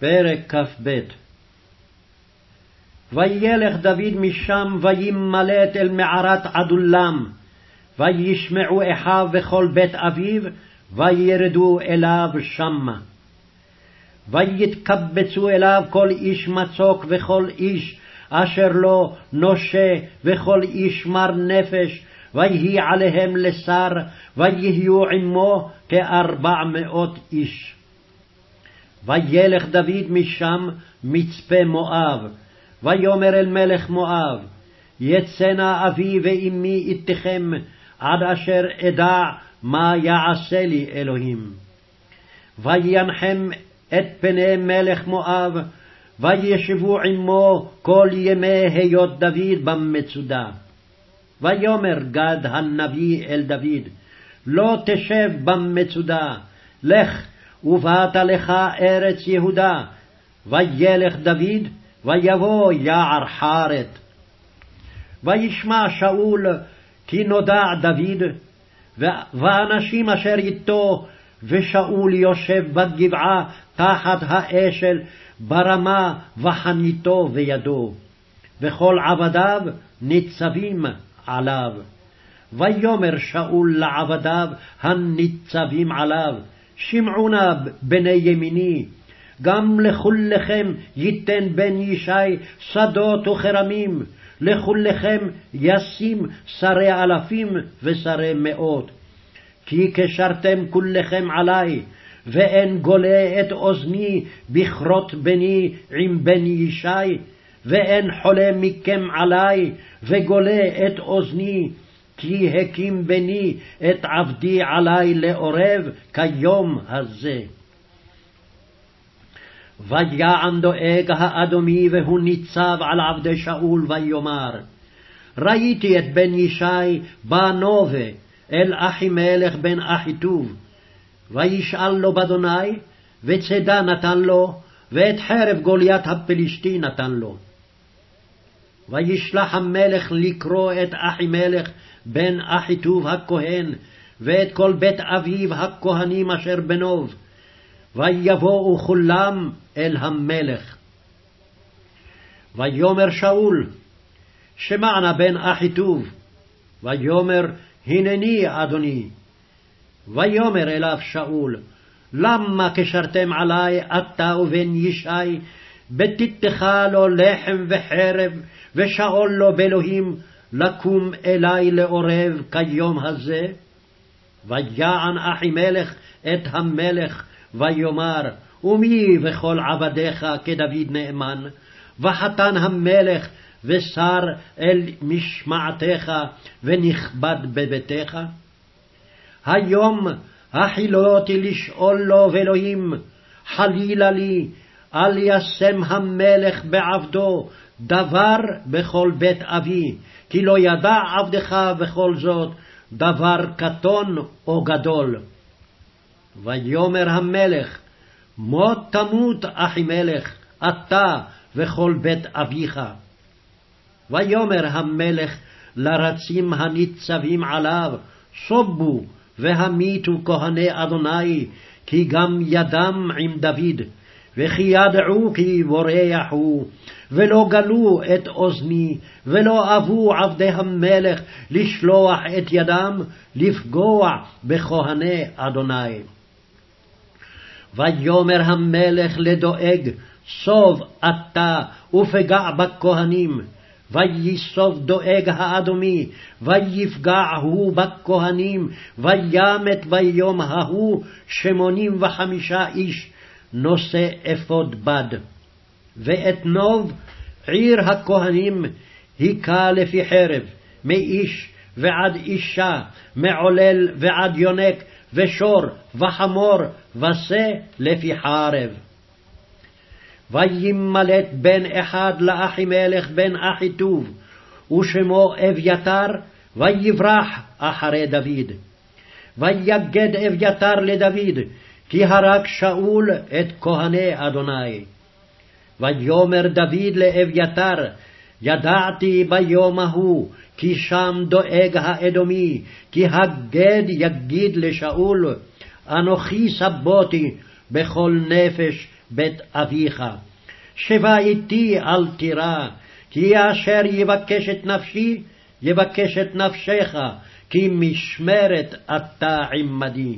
פרק כ"ב וילך דוד משם וימלט אל מערת עדולם, וישמעו אחיו וכל בית אביו, וירדו אליו שמה. ויתקבצו אליו כל איש מצוק וכל איש אשר לו נושה וכל איש מר נפש, ויהי עליהם לשר, ויהיו עמו כארבע מאות איש. וילך דוד משם מצפה מואב, ויאמר אל מלך מואב, יצאנה אבי ואמי איתכם, עד אשר אדע מה יעשה לי אלוהים. וינחם את פני מלך מואב, וישבו עמו כל ימי היות דוד במצודה. ויאמר גד הנביא אל דוד, לא תשב במצודה, לך ובאת לך ארץ יהודה. וילך דוד, ויבוא יער חרת. וישמע שאול כי נודע דוד, ואנשים אשר איתו, ושאול יושב בגבעה תחת האשל, ברמה וחניתו בידו, וכל עבדיו ניצבים עליו. ויאמר שאול לעבדיו הניצבים עליו, שמעו נא בני ימיני, גם לכולכם ייתן בן ישי שדות וכרמים, לכולכם ישים שרי אלפים ושרי מאות. כי קשרתם כולכם עלי, ואין גולה את אוזני בכרות בני עם בן ישי, ואין חולה מכם עלי, וגולה את אוזני, כי הקים בני את עבדי עלי לעורב כיום הזה. ויען דואג האדומי והוא ניצב על עבדי שאול ויאמר ראיתי את בן ישי בא נובה אל אחימלך בן אחיטוב וישאל לו באדוני וצדה נתן לו ואת חרב גוליית הפלשתי נתן לו. וישלח המלך לקרוא את אחימלך בן אחיטוב הכהן, ואת כל בית אביו הכהנים אשר בנוב, ויבואו כולם אל המלך. ויאמר שאול, שמענה בן אחיטוב, ויאמר הנני אדוני. ויאמר אליו שאול, למה קשרתם עלי אתה ובן ישי, בתתך לו לחם וחרב, ושאול לו באלוהים, לקום אלי לעורב כיום הזה? ויען אחימלך את המלך, ויאמר, ומי וכל עבדיך כדוד נאמן? וחתן המלך ושר אל משמעתך, ונכבד בביתך? היום החילותי לשאול לו ואלוהים, חלילה לי, אל ישם המלך בעבדו דבר בכל בית אבי, כי לא ידע עבדך בכל זאת דבר קטון או גדול. ויאמר המלך, מות תמות אחימלך, אתה וכל בית אביך. ויאמר המלך לרצים הניצבים עליו, סובו והמיתו כהני אדוני, כי גם ידם עם דוד, וכי ידעו כי בורח הוא, ולא גלו את אוזני, ולא אבו עבדי המלך לשלוח את ידם לפגוע בכהני אדוני. ויאמר המלך לדואג, סוב אתה ופגע בכהנים, ויסוב דואג האדומי, ויפגע הוא בכהנים, וימת ביום ההוא שמונים וחמישה איש, נושא אפוד בד. ואת נוב עיר הכהנים היכה לפי חרב, מאיש ועד אישה, מעולל ועד יונק, ושור וחמור, ושה לפי חרב. וימלט בן אחד לאחימלך בן אחיטוב, ושמו אביתר, ויברח אחרי דוד. ויגד אביתר לדוד, כי הרג שאול את כהני אדוני. ויאמר דוד לאביתר, ידעתי ביום ההוא, כי שם דואג האדומי, כי הגד יגיד לשאול, אנוכי סבותי, בכל נפש בית אביך. שבה איתי אל תירא, כי אשר יבקש את נפשי, יבקש את נפשך, כי משמרת אתה עמדי.